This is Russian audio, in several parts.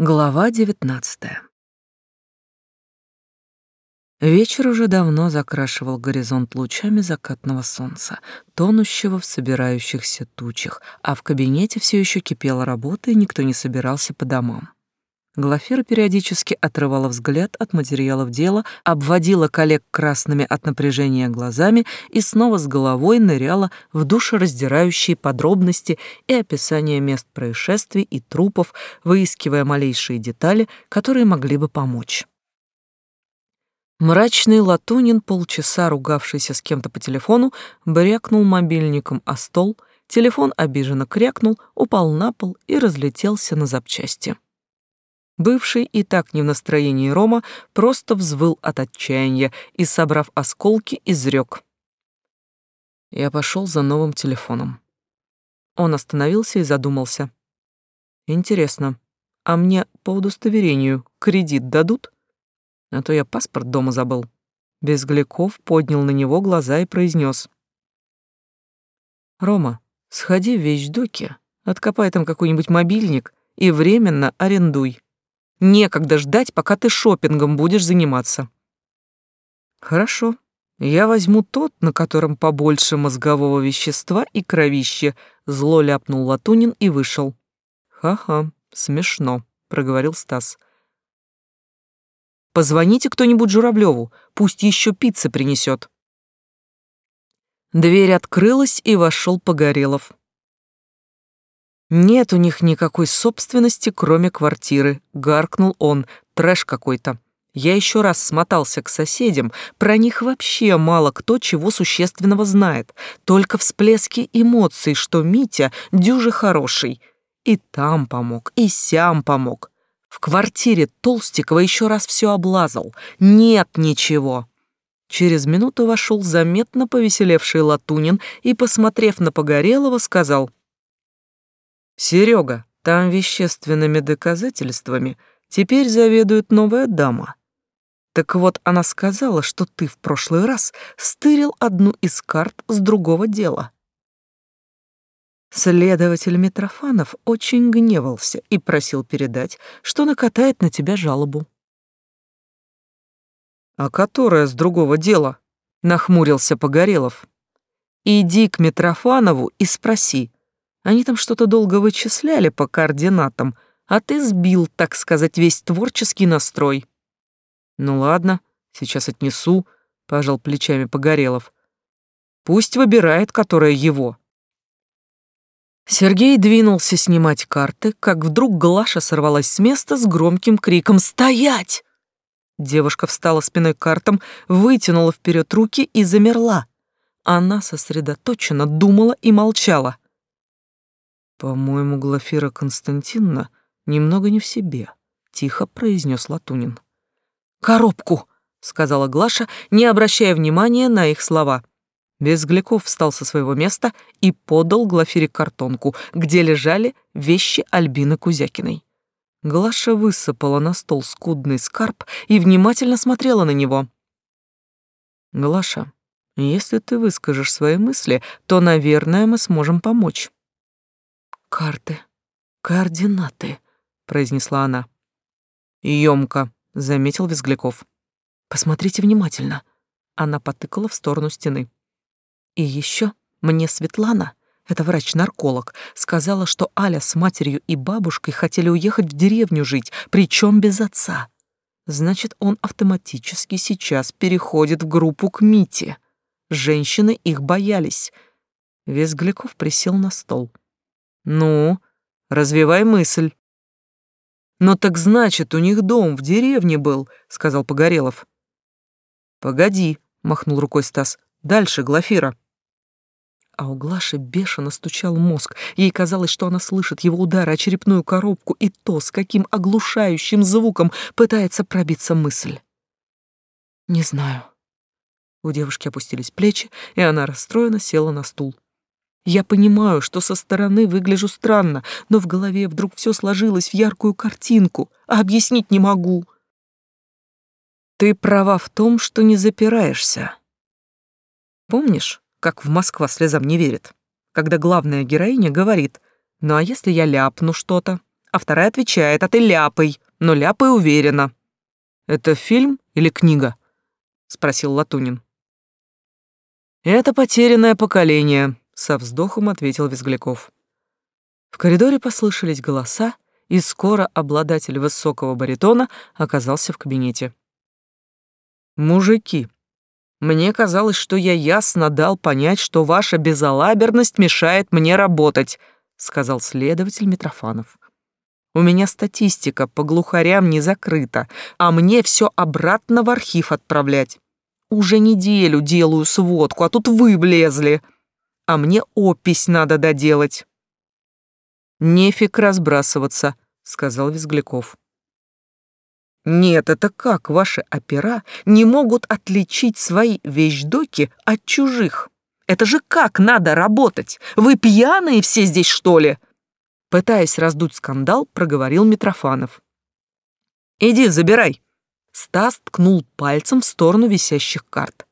Глава девятнадцатая. Вечер уже давно закрашивал горизонт лучами закатного солнца, тонущего в собирающихся тучах, а в кабинете все еще кипела работа, и никто не собирался по домам. Глафира периодически отрывала взгляд от материалов дела, обводила коллег красными от напряжения глазами и снова с головой ныряла в душераздирающие подробности и описание мест происшествий и трупов, выискивая малейшие детали, которые могли бы помочь. Мрачный Латунин, полчаса ругавшийся с кем-то по телефону, брякнул мобильником о стол, телефон обиженно крякнул, упал на пол и разлетелся на запчасти. Бывший и так не в настроении Рома просто взвыл от отчаяния и, собрав осколки, изрек. Я пошел за новым телефоном. Он остановился и задумался. Интересно, а мне по удостоверению кредит дадут? А то я паспорт дома забыл. Безгляков поднял на него глаза и произнес: «Рома, сходи в вещдоки, откопай там какой-нибудь мобильник и временно арендуй. Некогда ждать, пока ты шопингом будешь заниматься. Хорошо. Я возьму тот, на котором побольше мозгового вещества и кровище, зло ляпнул Латунин и вышел. Ха-ха, смешно, проговорил Стас. Позвоните кто-нибудь Журавлеву, пусть еще пиццы принесет. Дверь открылась, и вошел Погорелов. «Нет у них никакой собственности, кроме квартиры», — гаркнул он. «Трэш какой-то. Я еще раз смотался к соседям, про них вообще мало кто чего существенного знает, только всплески эмоций, что Митя дюже хороший. И там помог, и сям помог. В квартире Толстикова еще раз все облазал. Нет ничего». Через минуту вошел заметно повеселевший Латунин и, посмотрев на Погорелого, сказал — Серега, там вещественными доказательствами теперь заведует новая дама. Так вот, она сказала, что ты в прошлый раз стырил одну из карт с другого дела. Следователь Митрофанов очень гневался и просил передать, что накатает на тебя жалобу. «А которая с другого дела?» — нахмурился Погорелов. «Иди к Митрофанову и спроси, они там что-то долго вычисляли по координатам, а ты сбил, так сказать, весь творческий настрой. Ну ладно, сейчас отнесу, пожал плечами Погорелов. Пусть выбирает, которая его. Сергей двинулся снимать карты, как вдруг Глаша сорвалась с места с громким криком «Стоять!». Девушка встала спиной к картам, вытянула вперед руки и замерла. Она сосредоточенно думала и молчала. «По-моему, Глафира Константиновна немного не в себе», — тихо произнес Латунин. «Коробку!» — сказала Глаша, не обращая внимания на их слова. Безгляков встал со своего места и подал Глафире картонку, где лежали вещи Альбины Кузякиной. Глаша высыпала на стол скудный скарб и внимательно смотрела на него. «Глаша, если ты выскажешь свои мысли, то, наверное, мы сможем помочь». «Карты, координаты», — произнесла она. «Ёмко», — заметил Визгляков. «Посмотрите внимательно». Она потыкала в сторону стены. «И еще мне Светлана, это врач-нарколог, сказала, что Аля с матерью и бабушкой хотели уехать в деревню жить, причем без отца. Значит, он автоматически сейчас переходит в группу к Мите. Женщины их боялись». Визгляков присел на стол. Ну, развивай мысль. Но так значит, у них дом в деревне был, сказал Погорелов. Погоди, махнул рукой Стас. Дальше, Глафира. А у Глаши бешено стучал мозг. Ей казалось, что она слышит его удары о черепную коробку и то, с каким оглушающим звуком пытается пробиться мысль. «Не знаю». У девушки опустились плечи, и она расстроенно села на стул. Я понимаю, что со стороны выгляжу странно, но в голове вдруг все сложилось в яркую картинку, а объяснить не могу. Ты права в том, что не запираешься. Помнишь, как в Москва слезам не верит, когда главная героиня говорит, ну а если я ляпну что-то, а вторая отвечает, а ты ляпай, но ляпай уверенно. Это фильм или книга? Спросил Латунин. Это потерянное поколение, со вздохом ответил Визгляков. В коридоре послышались голоса, и скоро обладатель высокого баритона оказался в кабинете. «Мужики, мне казалось, что я ясно дал понять, что ваша безалаберность мешает мне работать», сказал следователь Митрофанов. «У меня статистика по глухарям не закрыта, а мне все обратно в архив отправлять. Уже неделю делаю сводку, а тут вы влезли. А мне опись надо доделать». «Нефиг разбрасываться», — сказал Визгляков. «Нет, это как ваши опера не могут отличить свои вещдоки от чужих? Это же как надо работать? Вы пьяные все здесь, что ли?» Пытаясь раздуть скандал, проговорил Митрофанов. «Иди, забирай». Стас ткнул пальцем в сторону висящих карт.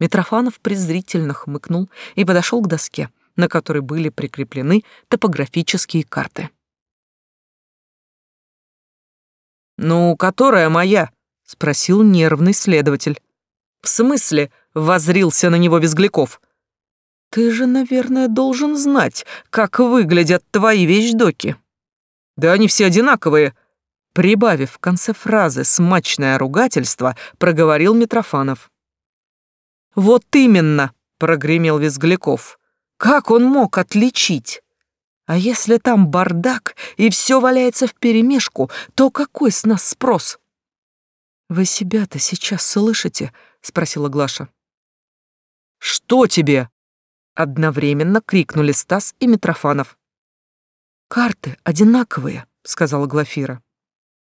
Митрофанов презрительно хмыкнул и подошел к доске на которой были прикреплены топографические карты. «Ну, которая моя?» — спросил нервный следователь. «В смысле?» — возрился на него Визгляков. «Ты же, наверное, должен знать, как выглядят твои вещдоки». «Да они все одинаковые», — прибавив в конце фразы смачное ругательство, проговорил Митрофанов. «Вот именно», — прогремел Визгляков. Как он мог отличить? А если там бардак и все валяется вперемешку, то какой с нас спрос? Вы себя-то сейчас слышите? спросила Глаша. Что тебе? Одновременно крикнули Стас и Митрофанов. Карты одинаковые, сказала Глафира.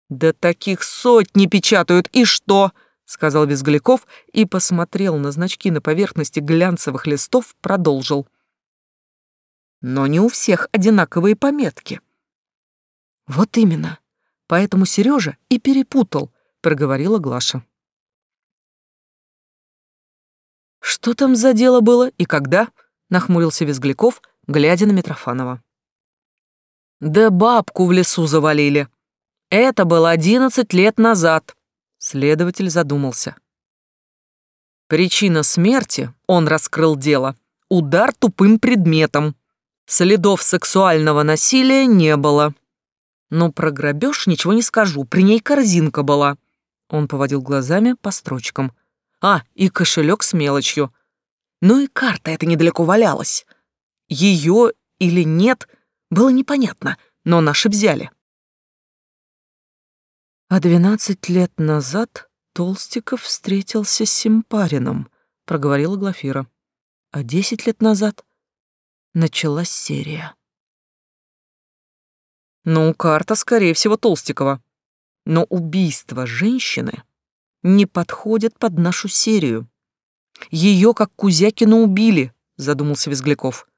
Да таких сотни печатают, и что? Сказал Визгляков и посмотрел на значки на поверхности глянцевых листов, продолжил но не у всех одинаковые пометки. Вот именно. Поэтому Сережа и перепутал, проговорила Глаша. Что там за дело было и когда? нахмурился Визгляков, глядя на Митрофанова. Да бабку в лесу завалили. Это было одиннадцать лет назад. Следователь задумался. Причина смерти, он раскрыл дело, удар тупым предметом. Следов сексуального насилия не было. Но про грабеж ничего не скажу, при ней корзинка была. Он поводил глазами по строчкам. А, и кошелек с мелочью. Ну и карта эта недалеко валялась. Ее или нет, было непонятно, но наши взяли. А двенадцать лет назад Толстиков встретился с Симпарином, проговорила Глафира. А десять лет назад началась серия. Ну, карта, скорее всего, Толстикова. Но убийство женщины не подходит под нашу серию. Ее, как Кузякина, убили, задумался Визгляков.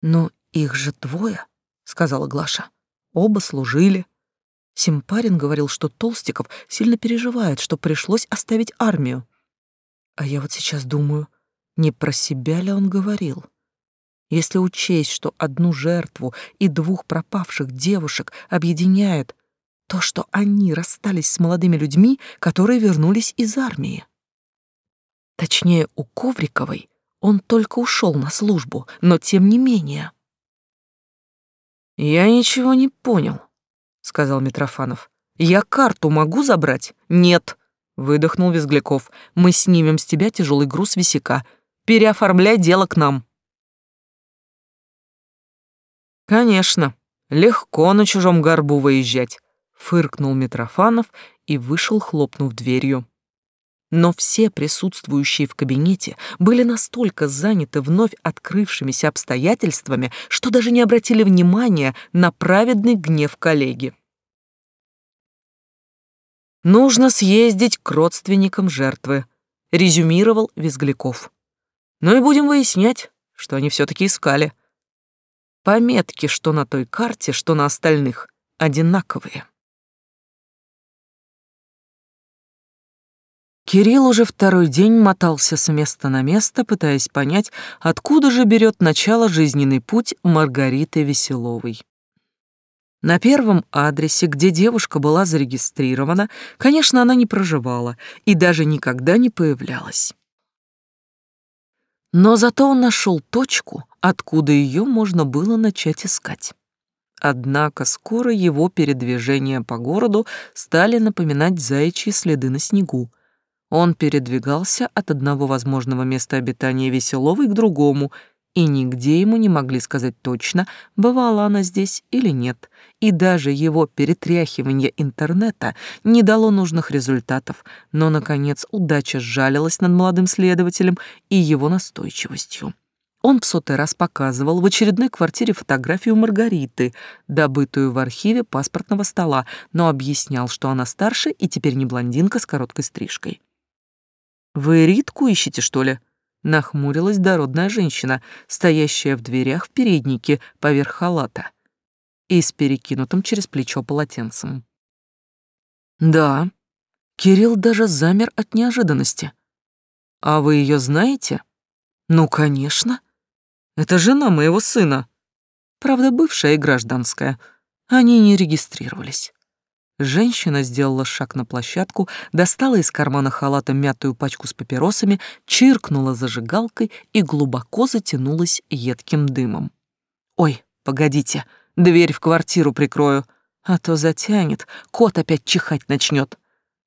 Но их же двое, сказала Глаша. Оба служили. Симпарин говорил, что Толстиков сильно переживает, что пришлось оставить армию. А я вот сейчас думаю, не про себя ли он говорил? Если учесть, что одну жертву и двух пропавших девушек объединяет то, что они расстались с молодыми людьми, которые вернулись из армии. Точнее, у Ковриковой он только ушел на службу, но тем не менее. «Я ничего не понял», — сказал Митрофанов. «Я карту могу забрать?» «Нет», — выдохнул Визгляков. «Мы снимем с тебя тяжелый груз висяка. Переоформляй дело к нам». Конечно, легко на чужом горбу выезжать, фыркнул Митрофанов и вышел, хлопнув дверью. Но все присутствующие в кабинете были настолько заняты вновь открывшимися обстоятельствами, что даже не обратили внимания на праведный гнев коллеги. «Нужно съездить к родственникам жертвы», — резюмировал Визгляков. «Ну и будем выяснять, что они все-таки искали. Пометки, что на той карте, что на остальных, одинаковые. Кирилл уже второй день мотался с места на место, пытаясь понять, откуда же берет начало жизненный путь Маргариты Веселовой. На первом адресе, где девушка была зарегистрирована, конечно, она не проживала и даже никогда не появлялась. Но зато он нашел точку, откуда ее можно было начать искать. Однако скоро его передвижения по городу стали напоминать заячьи следы на снегу. Он передвигался от одного возможного места обитания Веселовой к другому — и нигде ему не могли сказать точно, бывала она здесь или нет, и даже его перетряхивание интернета не дало нужных результатов, но, наконец, удача сжалилась над молодым следователем и его настойчивостью. Он в сотый раз показывал в очередной квартире фотографию Маргариты, добытую в архиве паспортного стола, но объяснял, что она старше и теперь не блондинка с короткой стрижкой. «Вы Ритку ищете, что ли?» нахмурилась дородная женщина, стоящая в дверях в переднике поверх халата и с перекинутым через плечо полотенцем. «Да». Кирилл даже замер от неожиданности. «А вы ее знаете?» «Ну, конечно. Это жена моего сына. Правда, бывшая и гражданская. Они не регистрировались. Женщина сделала шаг на площадку, достала из кармана халата мятую пачку с папиросами, чиркнула зажигалкой и глубоко затянулась едким дымом. «Ой, погодите, дверь в квартиру прикрою, а то затянет, кот опять чихать начнет».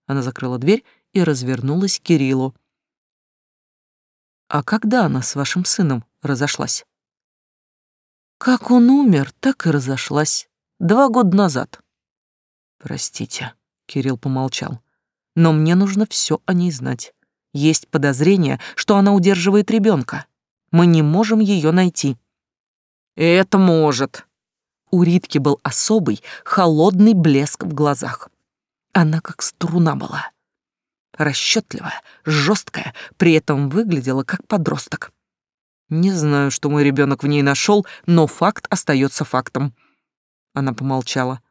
Она закрыла дверь и развернулась к Кириллу. «А когда она с вашим сыном разошлась?» «Как он умер, так и разошлась. Два года назад». Простите, Кирилл помолчал. Но мне нужно все о ней знать. Есть подозрение, что она удерживает ребенка. Мы не можем ее найти. Это может. У Ритки был особый, холодный блеск в глазах. Она как струна была. Расчетливая, жесткая, при этом выглядела как подросток. Не знаю, что мой ребенок в ней нашел, но факт остается фактом. Она помолчала.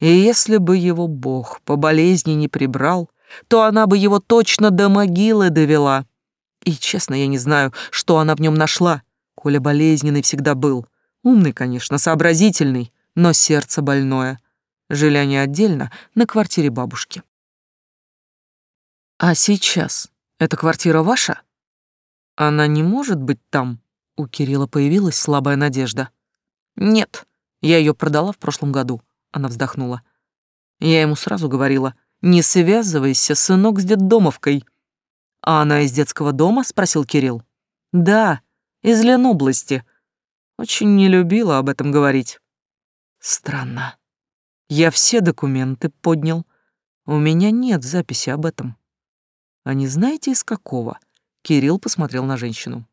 И если бы его бог по болезни не прибрал, то она бы его точно до могилы довела. И, честно, я не знаю, что она в нем нашла. Коля болезненный всегда был. Умный, конечно, сообразительный, но сердце больное. Жили они отдельно на квартире бабушки. А сейчас эта квартира ваша? Она не может быть там. У Кирилла появилась слабая надежда. Нет, я ее продала в прошлом году. Она вздохнула. Я ему сразу говорила, не связывайся, сынок, с детдомовкой. А она из детского дома? Спросил Кирилл. Да, из Ленобласти. Очень не любила об этом говорить. Странно. Я все документы поднял. У меня нет записи об этом. А не знаете, из какого? Кирилл посмотрел на женщину.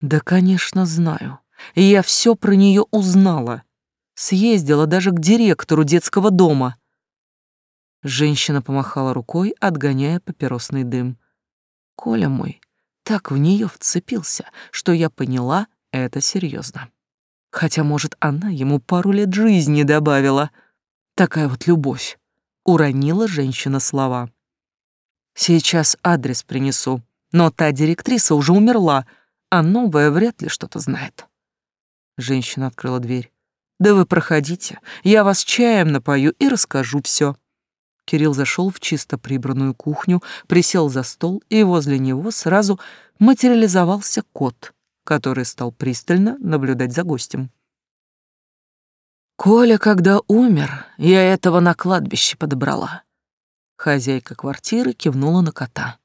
Да, конечно, знаю. Я все про нее узнала. Съездила даже к директору детского дома. Женщина помахала рукой, отгоняя папиросный дым. Коля мой так в нее вцепился, что я поняла, это серьезно. Хотя, может, она ему пару лет жизни добавила. Такая вот любовь. Уронила женщина слова. Сейчас адрес принесу, но та директриса уже умерла, а новая вряд ли что-то знает. Женщина открыла дверь. Да вы проходите, я вас чаем напою и расскажу все. Кирилл зашел в чисто прибранную кухню, присел за стол, и возле него сразу материализовался кот, который стал пристально наблюдать за гостем. «Коля, когда умер, я этого на кладбище подобрала». Хозяйка квартиры кивнула на кота.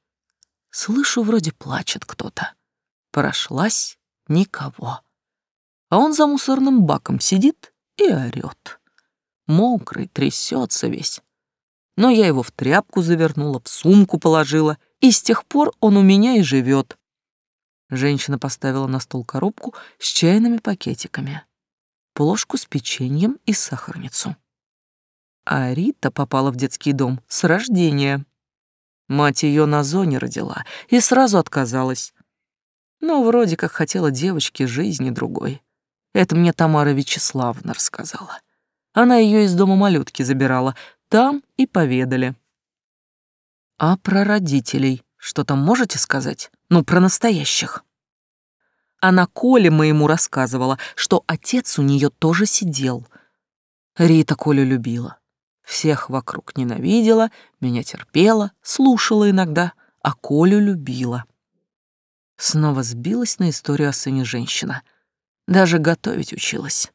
«Слышу, вроде плачет кто-то. Прошлась — никого а он за мусорным баком сидит и орёт. Мокрый, трясется весь. Но я его в тряпку завернула, в сумку положила, и с тех пор он у меня и живет. Женщина поставила на стол коробку с чайными пакетиками, плошку с печеньем и сахарницу. А Рита попала в детский дом с рождения. Мать ее на зоне родила и сразу отказалась. Но вроде как хотела девочке жизни другой. Это мне Тамара Вячеславовна рассказала. Она ее из дома малютки забирала. Там и поведали. А про родителей что там можете сказать? Ну, про настоящих. Она Коле моему рассказывала, что отец у нее тоже сидел. Рита Колю любила. Всех вокруг ненавидела, меня терпела, слушала иногда, а Колю любила. Снова сбилась на историю о сыне женщина. Даже готовить училась.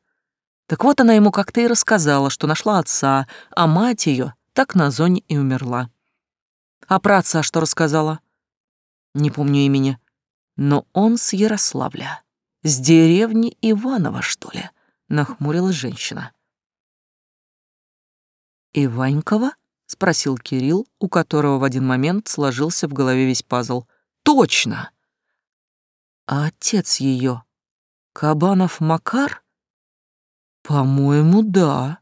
Так вот она ему как-то и рассказала, что нашла отца, а мать ее так на зоне и умерла. А про отца что рассказала? Не помню имени. Но он с Ярославля. С деревни Иванова, что ли? Нахмурилась женщина. «Иванькова?» — спросил Кирилл, у которого в один момент сложился в голове весь пазл. «Точно!» «А отец ее Кабанов Макар?» «По-моему, да».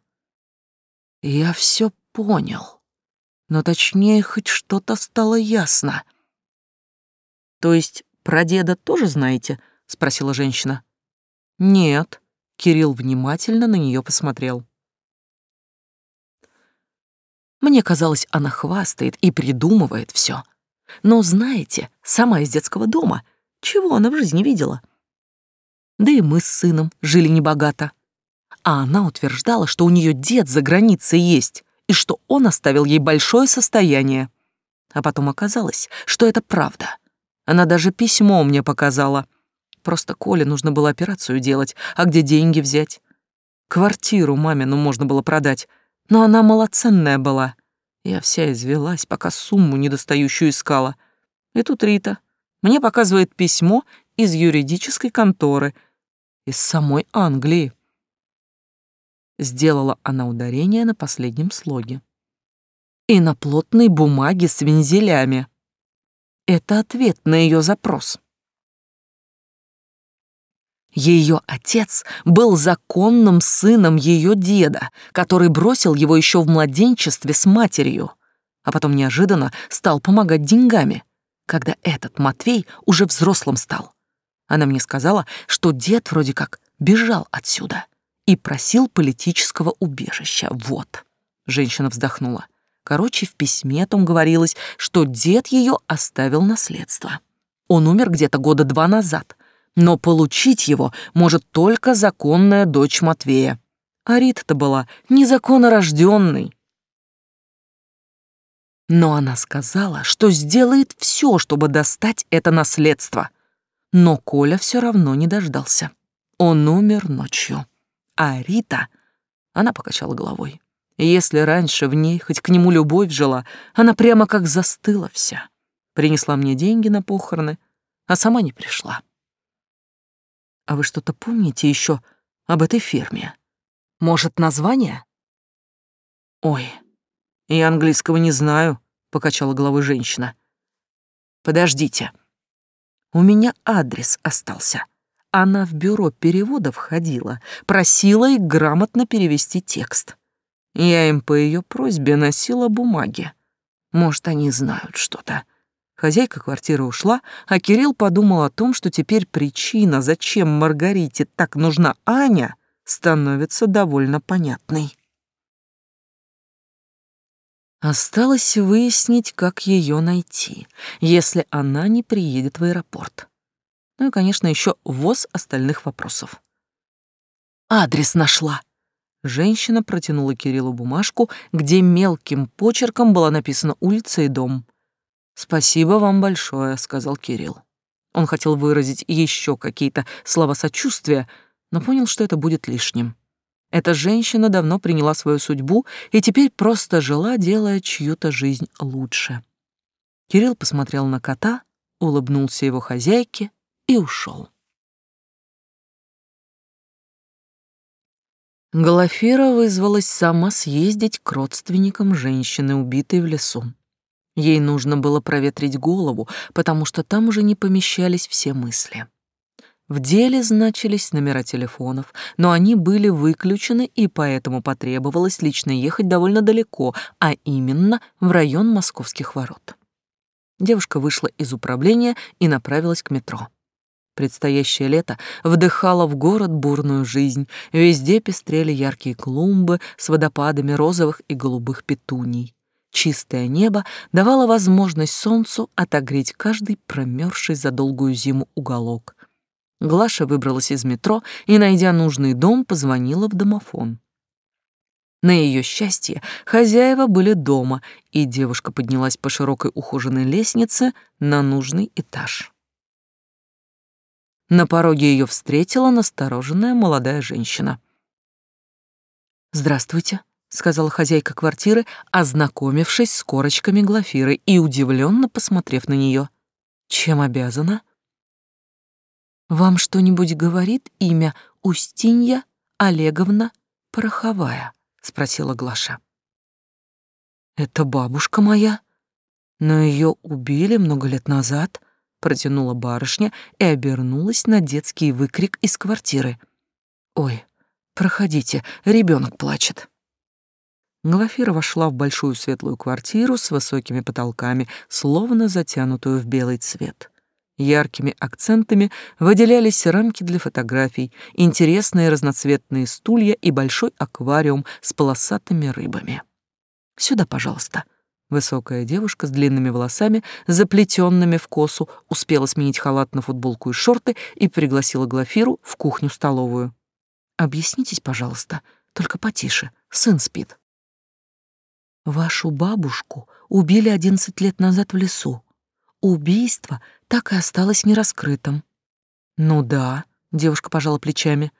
«Я все понял. Но точнее, хоть что-то стало ясно». «То есть про деда тоже знаете?» — спросила женщина. «Нет». Кирилл внимательно на нее посмотрел. Мне казалось, она хвастает и придумывает все. Но знаете, сама из детского дома, чего она в жизни видела? Да и мы с сыном жили небогато. А она утверждала, что у нее дед за границей есть, и что он оставил ей большое состояние. А потом оказалось, что это правда. Она даже письмо мне показала. Просто Коле нужно было операцию делать, а где деньги взять? Квартиру мамину можно было продать, но она малоценная была. Я вся извелась, пока сумму недостающую искала. И тут Рита мне показывает письмо из юридической конторы, из самой Англии. Сделала она ударение на последнем слоге. И на плотной бумаге с вензелями. Это ответ на ее запрос. Ее отец был законным сыном ее деда, который бросил его еще в младенчестве с матерью, а потом неожиданно стал помогать деньгами, когда этот Матвей уже взрослым стал. Она мне сказала, что дед вроде как бежал отсюда и просил политического убежища. Вот. Женщина вздохнула. Короче, в письме том говорилось, что дед ее оставил наследство. Он умер где-то года два назад — но получить его может только законная дочь Матвея. А Рита-то была незаконно рожденной. Но она сказала, что сделает все, чтобы достать это наследство. Но Коля все равно не дождался. Он умер ночью. А Рита... Она покачала головой. Если раньше в ней хоть к нему любовь жила, она прямо как застыла вся. Принесла мне деньги на похороны, а сама не пришла. А вы что-то помните еще об этой ферме? Может, название? Ой, я английского не знаю, покачала головой женщина. Подождите. У меня адрес остался. Она в бюро переводов ходила, просила их грамотно перевести текст. Я им по ее просьбе носила бумаги. Может, они знают что-то. Хозяйка квартиры ушла, а Кирилл подумал о том, что теперь причина, зачем Маргарите так нужна Аня, становится довольно понятной. Осталось выяснить, как ее найти, если она не приедет в аэропорт. Ну и, конечно, еще ввоз остальных вопросов. «Адрес нашла!» Женщина протянула Кириллу бумажку, где мелким почерком была написана улица и дом. «Спасибо вам большое», — сказал Кирилл. Он хотел выразить еще какие-то слова сочувствия, но понял, что это будет лишним. Эта женщина давно приняла свою судьбу и теперь просто жила, делая чью-то жизнь лучше. Кирилл посмотрел на кота, улыбнулся его хозяйке и ушел. Глафира вызвалась сама съездить к родственникам женщины, убитой в лесу. Ей нужно было проветрить голову, потому что там уже не помещались все мысли. В деле значились номера телефонов, но они были выключены, и поэтому потребовалось лично ехать довольно далеко, а именно в район московских ворот. Девушка вышла из управления и направилась к метро. Предстоящее лето вдыхало в город бурную жизнь. Везде пестрели яркие клумбы с водопадами розовых и голубых петуний. Чистое небо давало возможность солнцу отогреть каждый промерзший за долгую зиму уголок. Глаша выбралась из метро и, найдя нужный дом, позвонила в домофон. На ее счастье хозяева были дома, и девушка поднялась по широкой ухоженной лестнице на нужный этаж. На пороге ее встретила настороженная молодая женщина. «Здравствуйте», — сказала хозяйка квартиры, ознакомившись с корочками Глафиры и удивленно посмотрев на нее. «Чем обязана?» «Вам что-нибудь говорит имя Устинья Олеговна Пороховая?» — спросила Глаша. «Это бабушка моя, но ее убили много лет назад», протянула барышня и обернулась на детский выкрик из квартиры. «Ой, проходите, ребенок плачет». Глафира вошла в большую светлую квартиру с высокими потолками, словно затянутую в белый цвет. Яркими акцентами выделялись рамки для фотографий, интересные разноцветные стулья и большой аквариум с полосатыми рыбами. «Сюда, пожалуйста», Высокая девушка с длинными волосами, заплетенными в косу, успела сменить халат на футболку и шорты и пригласила Глафиру в кухню-столовую. «Объяснитесь, пожалуйста, только потише, сын спит». «Вашу бабушку убили одиннадцать лет назад в лесу. Убийство так и осталось нераскрытым». «Ну да», — девушка пожала плечами.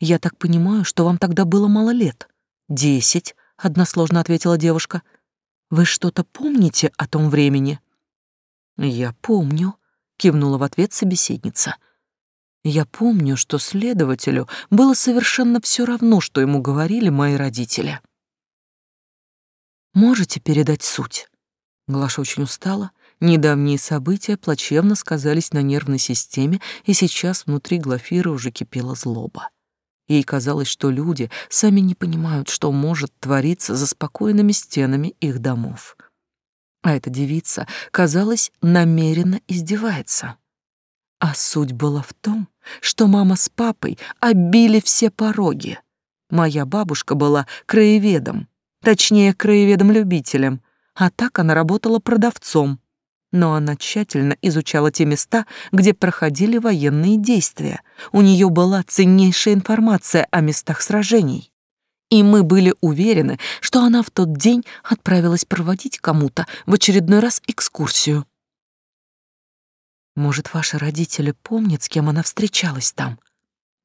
«Я так понимаю, что вам тогда было мало лет». «Десять», — односложно ответила девушка. — вы что-то помните о том времени? Я помню, кивнула в ответ собеседница. Я помню, что следователю было совершенно все равно, что ему говорили мои родители. Можете передать суть? Глаша очень устала. Недавние события плачевно сказались на нервной системе, и сейчас внутри Глафиры уже кипела злоба. Ей казалось, что люди сами не понимают, что может твориться за спокойными стенами их домов. А эта девица, казалось, намеренно издевается. А суть была в том, что мама с папой обили все пороги. Моя бабушка была краеведом, точнее, краеведом-любителем, а так она работала продавцом но она тщательно изучала те места, где проходили военные действия. У нее была ценнейшая информация о местах сражений. И мы были уверены, что она в тот день отправилась проводить кому-то в очередной раз экскурсию. Может, ваши родители помнят, с кем она встречалась там?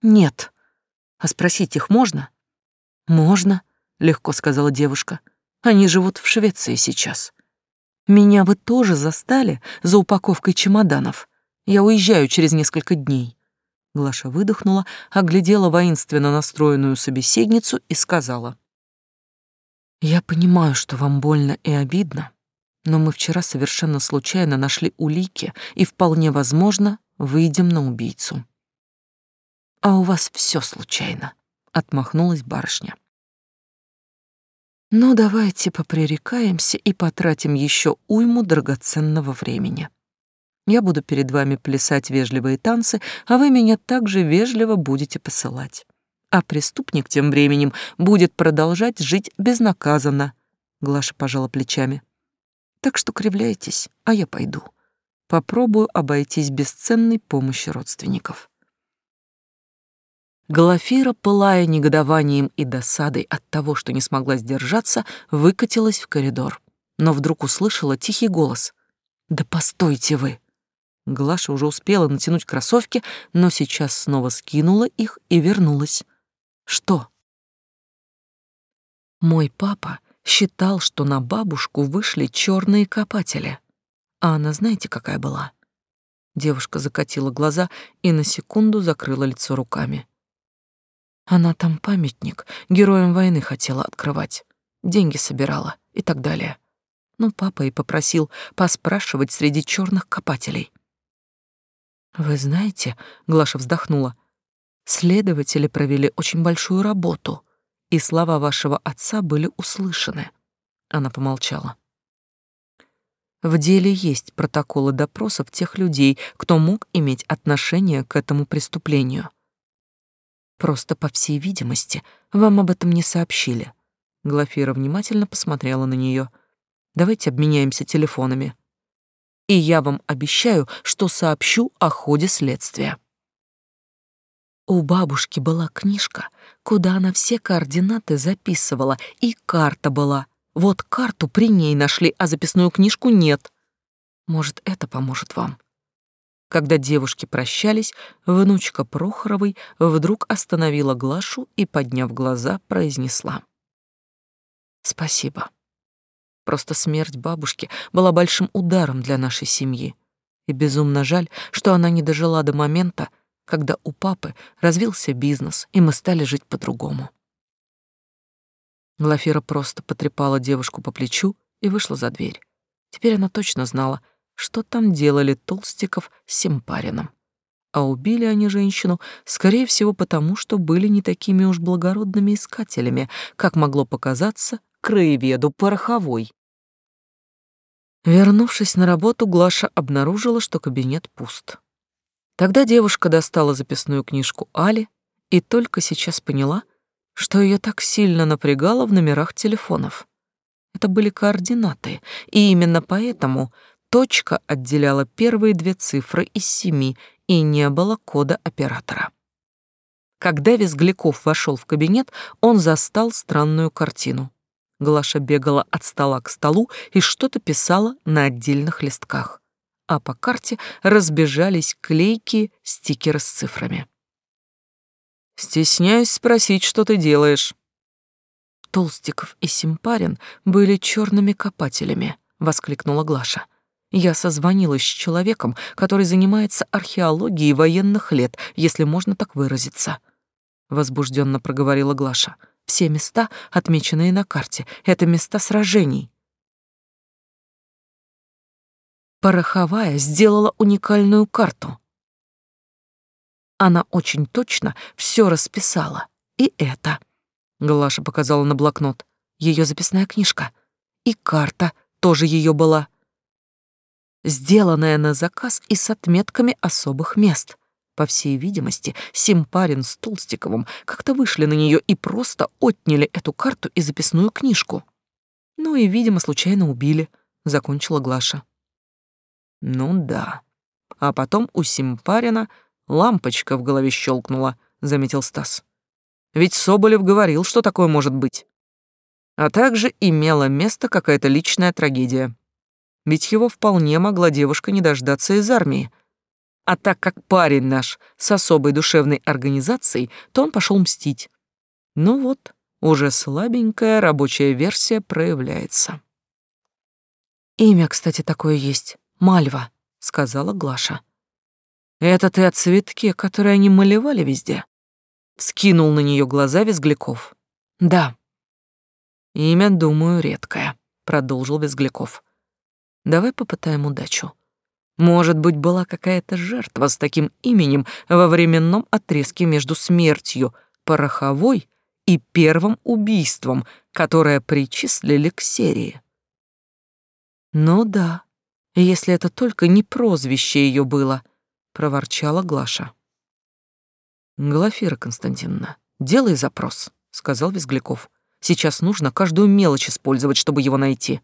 Нет. А спросить их можно? Можно, легко сказала девушка. Они живут в Швеции сейчас. Меня вы тоже застали за упаковкой чемоданов. Я уезжаю через несколько дней. Глаша выдохнула, оглядела воинственно настроенную собеседницу и сказала. «Я понимаю, что вам больно и обидно, но мы вчера совершенно случайно нашли улики и, вполне возможно, выйдем на убийцу». «А у вас все случайно», — отмахнулась барышня. Но давайте попререкаемся и потратим еще уйму драгоценного времени. Я буду перед вами плясать вежливые танцы, а вы меня также вежливо будете посылать. А преступник тем временем будет продолжать жить безнаказанно. Глаша пожала плечами. Так что кривляйтесь, а я пойду. Попробую обойтись без ценной помощи родственников. Глафира, пылая негодованием и досадой от того, что не смогла сдержаться, выкатилась в коридор. Но вдруг услышала тихий голос. «Да постойте вы!» Глаша уже успела натянуть кроссовки, но сейчас снова скинула их и вернулась. «Что?» Мой папа считал, что на бабушку вышли черные копатели. А она знаете, какая была? Девушка закатила глаза и на секунду закрыла лицо руками. Она там памятник героям войны хотела открывать, деньги собирала и так далее. Но папа и попросил поспрашивать среди черных копателей. Вы знаете, Глаша вздохнула. Следователи провели очень большую работу, и слова вашего отца были услышаны. Она помолчала. В деле есть протоколы допросов тех людей, кто мог иметь отношение к этому преступлению. Просто, по всей видимости, вам об этом не сообщили. Глафира внимательно посмотрела на нее. Давайте обменяемся телефонами. И я вам обещаю, что сообщу о ходе следствия. У бабушки была книжка, куда она все координаты записывала, и карта была. Вот карту при ней нашли, а записную книжку нет. Может, это поможет вам. Когда девушки прощались, внучка Прохоровой вдруг остановила Глашу и, подняв глаза, произнесла. «Спасибо. Просто смерть бабушки была большим ударом для нашей семьи. И безумно жаль, что она не дожила до момента, когда у папы развился бизнес, и мы стали жить по-другому». Глафира просто потрепала девушку по плечу и вышла за дверь. Теперь она точно знала, что там делали Толстиков с Симпарином. А убили они женщину, скорее всего, потому, что были не такими уж благородными искателями, как могло показаться краеведу пороховой. Вернувшись на работу, Глаша обнаружила, что кабинет пуст. Тогда девушка достала записную книжку Али и только сейчас поняла, что ее так сильно напрягало в номерах телефонов. Это были координаты, и именно поэтому Точка отделяла первые две цифры из семи, и не было кода оператора. Когда Визгляков вошел в кабинет, он застал странную картину. Глаша бегала от стола к столу и что-то писала на отдельных листках, а по карте разбежались клейкие стикеры с цифрами. «Стесняюсь спросить, что ты делаешь». Толстиков и Симпарин были черными копателями, воскликнула Глаша. Я созвонилась с человеком, который занимается археологией военных лет, если можно так выразиться. Возбужденно проговорила Глаша. Все места, отмеченные на карте, это места сражений. Пороховая сделала уникальную карту. Она очень точно все расписала. И это. Глаша показала на блокнот. Ее записная книжка. И карта тоже ее была сделанная на заказ и с отметками особых мест. По всей видимости, Симпарин с Толстиковым как-то вышли на нее и просто отняли эту карту и записную книжку. Ну и, видимо, случайно убили, закончила Глаша. Ну да. А потом у Симпарина лампочка в голове щелкнула, заметил Стас. Ведь Соболев говорил, что такое может быть. А также имела место какая-то личная трагедия ведь его вполне могла девушка не дождаться из армии. А так как парень наш с особой душевной организацией, то он пошел мстить. Ну вот, уже слабенькая рабочая версия проявляется. «Имя, кстати, такое есть. Мальва», — сказала Глаша. «Это ты о цветке, который они малевали везде?» Скинул на нее глаза Визгляков. «Да». «Имя, думаю, редкое», — продолжил Визгляков. Давай попытаем удачу. Может быть, была какая-то жертва с таким именем во временном отрезке между смертью пороховой и первым убийством, которое причислили к серии. Ну да, если это только не прозвище ее было, проворчала Глаша. Глафира Константиновна, делай запрос, сказал Визгляков. Сейчас нужно каждую мелочь использовать, чтобы его найти.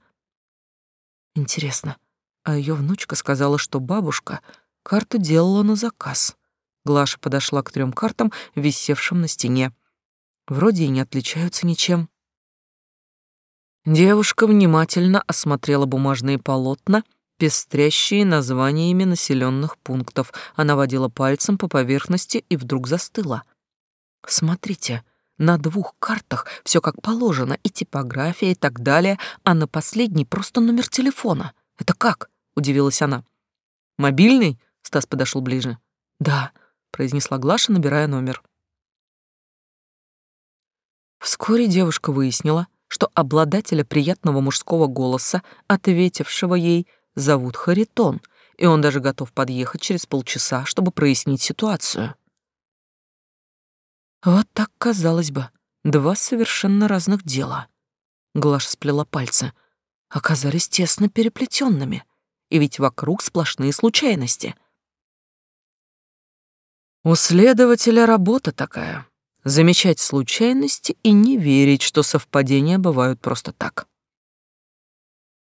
Интересно, а ее внучка сказала, что бабушка карту делала на заказ. Глаша подошла к трем картам, висевшим на стене. Вроде и не отличаются ничем. Девушка внимательно осмотрела бумажные полотна, пестрящие названиями населенных пунктов. Она водила пальцем по поверхности и вдруг застыла. «Смотрите, на двух картах все как положено, и типография, и так далее, а на последней просто номер телефона. Это как? удивилась она. Мобильный? Стас подошел ближе. Да, произнесла Глаша, набирая номер. Вскоре девушка выяснила, что обладателя приятного мужского голоса, ответившего ей, зовут Харитон, и он даже готов подъехать через полчаса, чтобы прояснить ситуацию. Вот так, казалось бы, два совершенно разных дела. Глаша сплела пальцы. Оказались тесно переплетенными, и ведь вокруг сплошные случайности. У следователя работа такая — замечать случайности и не верить, что совпадения бывают просто так.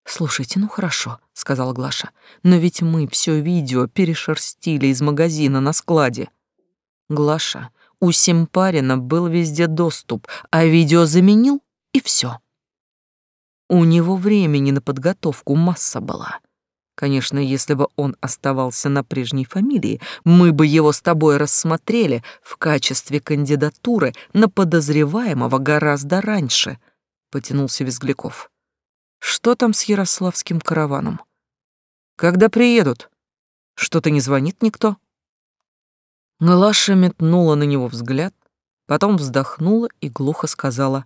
«Слушайте, ну хорошо», — сказала Глаша, «но ведь мы все видео перешерстили из магазина на складе». «Глаша, У Симпарина был везде доступ, а видео заменил, и все. У него времени на подготовку масса была. Конечно, если бы он оставался на прежней фамилии, мы бы его с тобой рассмотрели в качестве кандидатуры на подозреваемого гораздо раньше, — потянулся Визгляков. Что там с ярославским караваном? Когда приедут? Что-то не звонит никто? Глаша метнула на него взгляд, потом вздохнула и глухо сказала.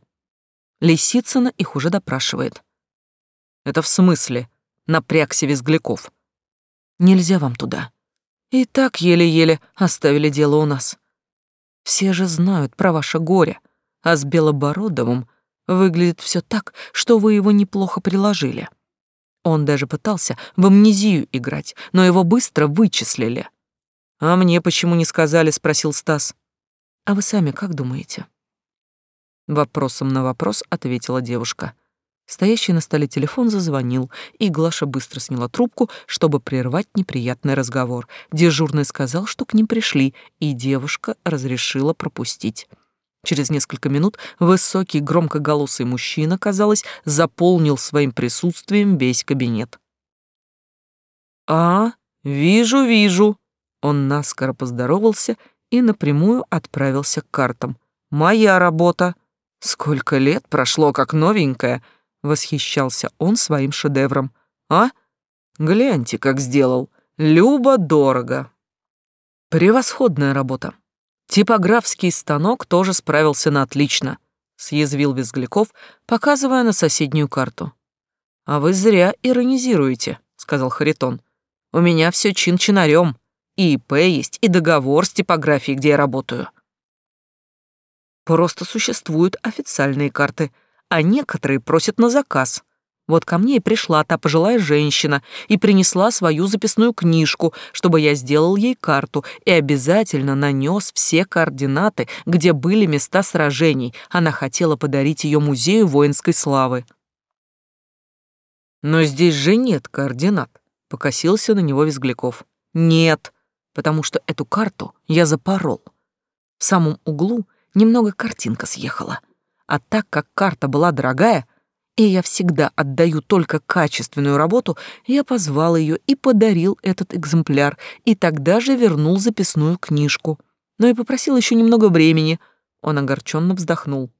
Лисицына их уже допрашивает. Это в смысле? Напрягся Визгляков. Нельзя вам туда. И так еле-еле оставили дело у нас. Все же знают про ваше горе, а с Белобородовым выглядит все так, что вы его неплохо приложили. Он даже пытался в амнезию играть, но его быстро вычислили. «А мне почему не сказали?» — спросил Стас. «А вы сами как думаете?» Вопросом на вопрос ответила девушка. Стоящий на столе телефон зазвонил, и Глаша быстро сняла трубку, чтобы прервать неприятный разговор. Дежурный сказал, что к ним пришли, и девушка разрешила пропустить. Через несколько минут высокий громкоголосый мужчина, казалось, заполнил своим присутствием весь кабинет. «А, вижу, вижу», он наскоро поздоровался и напрямую отправился к картам. «Моя работа! Сколько лет прошло, как новенькая!» Восхищался он своим шедевром. «А? Гляньте, как сделал! Любо-дорого!» «Превосходная работа!» Типографский станок тоже справился на отлично, съязвил Визгляков, показывая на соседнюю карту. А вы зря иронизируете, сказал Харитон. У меня все чин-чинарем. И ИП есть, и договор с типографией, где я работаю. Просто существуют официальные карты, а некоторые просят на заказ. Вот ко мне и пришла та пожилая женщина и принесла свою записную книжку, чтобы я сделал ей карту и обязательно нанес все координаты, где были места сражений. Она хотела подарить ее музею воинской славы. Но здесь же нет координат, покосился на него Визгляков. Нет, потому что эту карту я запорол. В самом углу немного картинка съехала. А так как карта была дорогая, и я всегда отдаю только качественную работу, я позвал ее и подарил этот экземпляр, и тогда же вернул записную книжку. Но и попросил еще немного времени. Он огорченно вздохнул.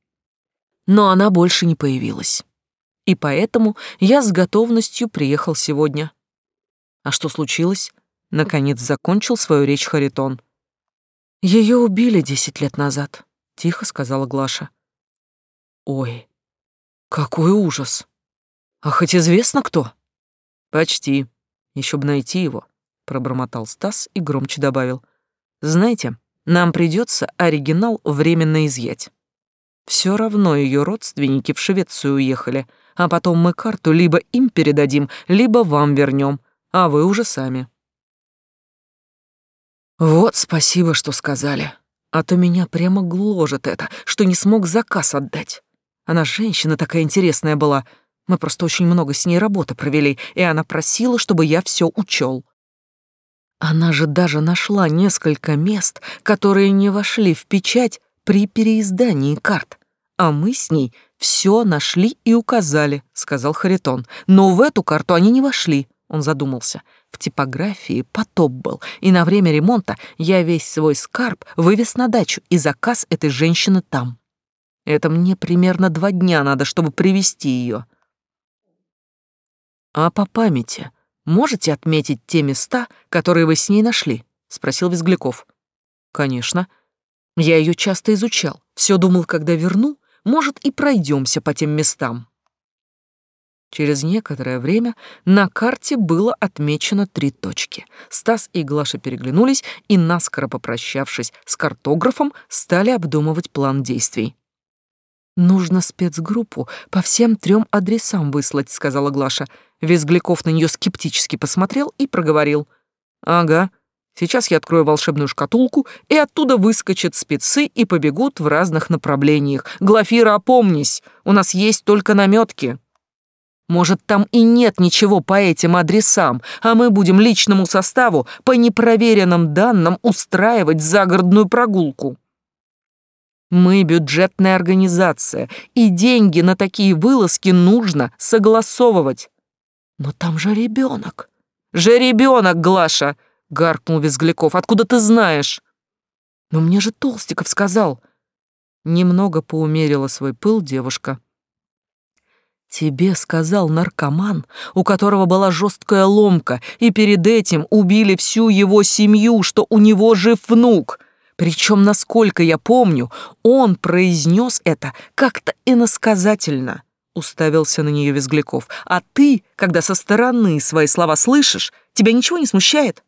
Но она больше не появилась. И поэтому я с готовностью приехал сегодня. А что случилось? Наконец закончил свою речь Харитон. Ее убили десять лет назад, тихо сказала Глаша. Ой, какой ужас. А хоть известно кто? Почти. Еще бы найти его, пробормотал Стас и громче добавил. Знаете, нам придется оригинал временно изъять. Все равно ее родственники в Швецию уехали, а потом мы карту либо им передадим, либо вам вернем, а вы уже сами. Вот спасибо, что сказали. А то меня прямо гложет это, что не смог заказ отдать. Она женщина такая интересная была. Мы просто очень много с ней работы провели, и она просила, чтобы я все учел. Она же даже нашла несколько мест, которые не вошли в печать при переиздании карт. А мы с ней все нашли и указали, сказал Харитон. Но в эту карту они не вошли. Он задумался. В типографии потоп был, и на время ремонта я весь свой скарб вывез на дачу, и заказ этой женщины там. Это мне примерно два дня надо, чтобы привести ее. А по памяти можете отметить те места, которые вы с ней нашли? спросил Визгляков. Конечно. Я ее часто изучал. Все думал, когда верну, может, и пройдемся по тем местам. Через некоторое время на карте было отмечено три точки. Стас и Глаша переглянулись и, наскоро попрощавшись с картографом, стали обдумывать план действий. «Нужно спецгруппу по всем трем адресам выслать», — сказала Глаша. Визгляков на нее скептически посмотрел и проговорил. «Ага, сейчас я открою волшебную шкатулку, и оттуда выскочат спецы и побегут в разных направлениях. Глафира, опомнись, у нас есть только наметки». Может, там и нет ничего по этим адресам, а мы будем личному составу по непроверенным данным устраивать загородную прогулку. Мы бюджетная организация, и деньги на такие вылазки нужно согласовывать. Но там же ребенок. Же ребенок, Глаша, гаркнул Визгляков. Откуда ты знаешь? Но мне же Толстиков сказал. Немного поумерила свой пыл девушка. Тебе сказал наркоман, у которого была жесткая ломка, и перед этим убили всю его семью, что у него жив внук. Причем, насколько я помню, он произнес это как-то иносказательно. Уставился на нее Визгляков. А ты, когда со стороны свои слова слышишь, тебя ничего не смущает?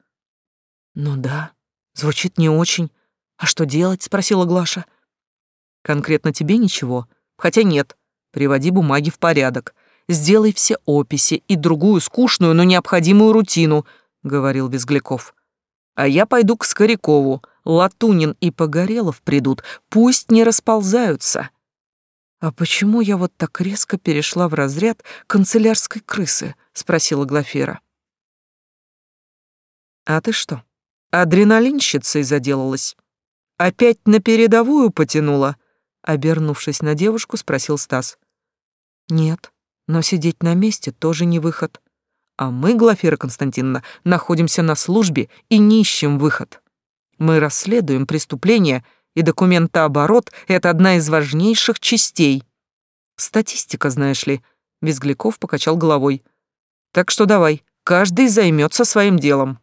Ну да, звучит не очень. А что делать? Спросила Глаша. Конкретно тебе ничего. Хотя нет, Приводи бумаги в порядок. Сделай все описи и другую скучную, но необходимую рутину, говорил Безгляков. А я пойду к Скорякову. Латунин и Погорелов придут, пусть не расползаются. А почему я вот так резко перешла в разряд канцелярской крысы? спросила Глафира. А ты что, адреналинщицей заделалась? Опять на передовую потянула? Обернувшись на девушку, спросил Стас. Нет, но сидеть на месте тоже не выход. А мы, Глафира Константиновна, находимся на службе и не ищем выход. Мы расследуем преступления, и документооборот — это одна из важнейших частей. Статистика, знаешь ли, Визгляков покачал головой. Так что давай, каждый займется своим делом.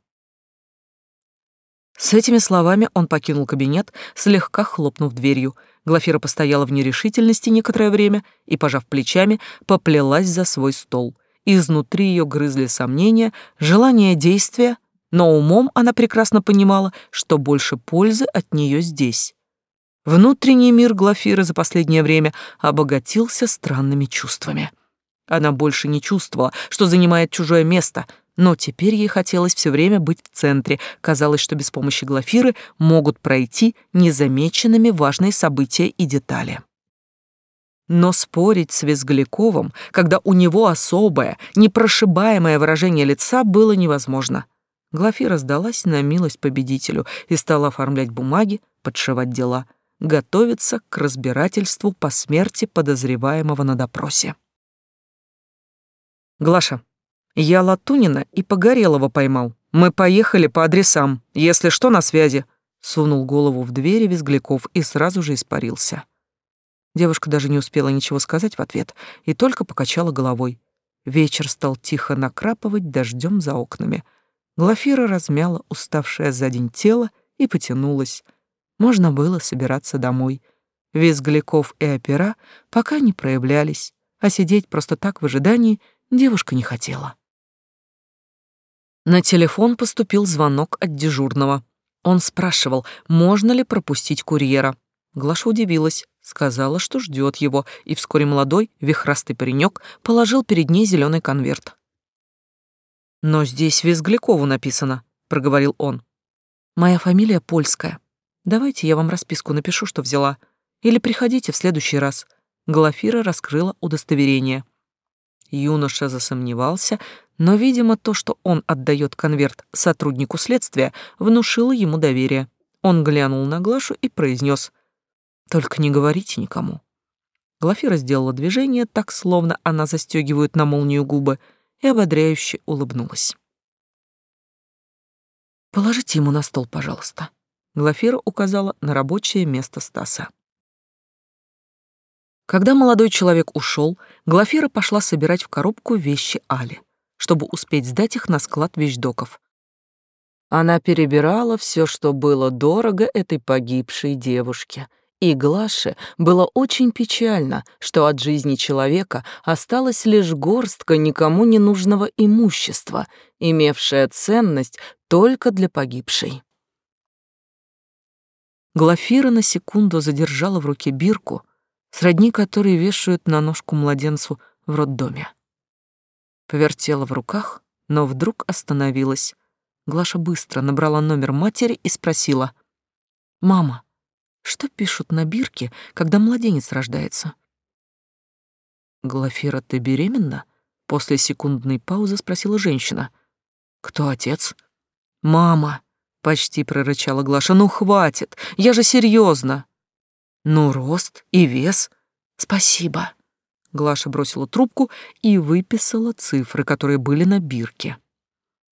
С этими словами он покинул кабинет, слегка хлопнув дверью — Глафира постояла в нерешительности некоторое время и, пожав плечами, поплелась за свой стол. Изнутри ее грызли сомнения, желание действия, но умом она прекрасно понимала, что больше пользы от нее здесь. Внутренний мир Глафиры за последнее время обогатился странными чувствами. Она больше не чувствовала, что занимает чужое место — но теперь ей хотелось все время быть в центре. Казалось, что без помощи Глафиры могут пройти незамеченными важные события и детали. Но спорить с Визгляковым, когда у него особое, непрошибаемое выражение лица, было невозможно. Глафира сдалась на милость победителю и стала оформлять бумаги, подшивать дела, готовиться к разбирательству по смерти подозреваемого на допросе. «Глаша, я Латунина и Погорелова поймал. Мы поехали по адресам. Если что, на связи. Сунул голову в двери Визгляков и сразу же испарился. Девушка даже не успела ничего сказать в ответ и только покачала головой. Вечер стал тихо накрапывать дождем за окнами. Глафира размяла уставшее за день тело и потянулась. Можно было собираться домой. Визгляков и опера пока не проявлялись, а сидеть просто так в ожидании девушка не хотела. На телефон поступил звонок от дежурного. Он спрашивал, можно ли пропустить курьера. Глаша удивилась, сказала, что ждет его, и вскоре молодой, вихрастый паренек положил перед ней зеленый конверт. «Но здесь Визглякову написано», — проговорил он. «Моя фамилия польская. Давайте я вам расписку напишу, что взяла. Или приходите в следующий раз». Глафира раскрыла удостоверение. Юноша засомневался, но, видимо, то, что он отдает конверт сотруднику следствия, внушило ему доверие. Он глянул на Глашу и произнес: «Только не говорите никому». Глафира сделала движение, так словно она застегивает на молнию губы, и ободряюще улыбнулась. «Положите ему на стол, пожалуйста». Глафира указала на рабочее место Стаса. Когда молодой человек ушел, Глафира пошла собирать в коробку вещи Али чтобы успеть сдать их на склад вещдоков. Она перебирала все, что было дорого этой погибшей девушке. И Глаше было очень печально, что от жизни человека осталась лишь горстка никому не нужного имущества, имевшая ценность только для погибшей. Глафира на секунду задержала в руке бирку, сродни которой вешают на ножку младенцу в роддоме. Повертела в руках, но вдруг остановилась. Глаша быстро набрала номер матери и спросила. «Мама, что пишут на бирке, когда младенец рождается?» «Глафира, ты беременна?» После секундной паузы спросила женщина. «Кто отец?» «Мама!» — почти прорычала Глаша. «Ну, хватит! Я же серьезно!» Ну, рост и вес. Спасибо. Глаша бросила трубку и выписала цифры, которые были на бирке.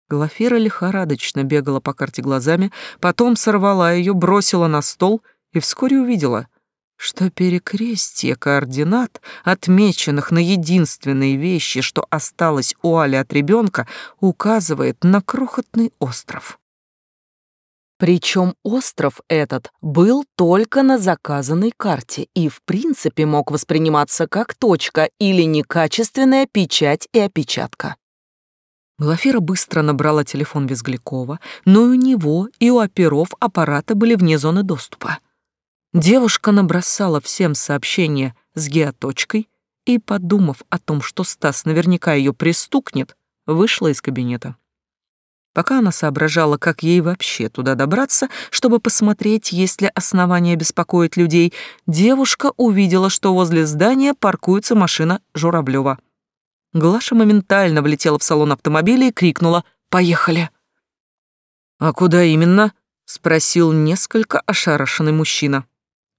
Глафира лихорадочно бегала по карте глазами, потом сорвала ее, бросила на стол и вскоре увидела, что перекрестие координат, отмеченных на единственной вещи, что осталось у Али от ребенка, указывает на крохотный остров. Причем остров этот был только на заказанной карте и в принципе мог восприниматься как точка или некачественная печать и опечатка. Глафира быстро набрала телефон Визглякова, но и у него, и у оперов аппараты были вне зоны доступа. Девушка набросала всем сообщение с геоточкой и, подумав о том, что Стас наверняка ее пристукнет, вышла из кабинета. Пока она соображала, как ей вообще туда добраться, чтобы посмотреть, есть ли основания беспокоить людей, девушка увидела, что возле здания паркуется машина Журавлева. Глаша моментально влетела в салон автомобиля и крикнула «Поехали!». «А куда именно?» — спросил несколько ошарашенный мужчина.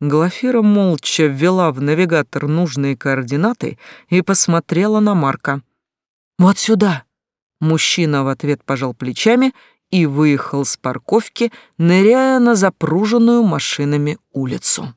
Глафира молча ввела в навигатор нужные координаты и посмотрела на Марка. «Вот сюда!» Мужчина в ответ пожал плечами и выехал с парковки, ныряя на запруженную машинами улицу.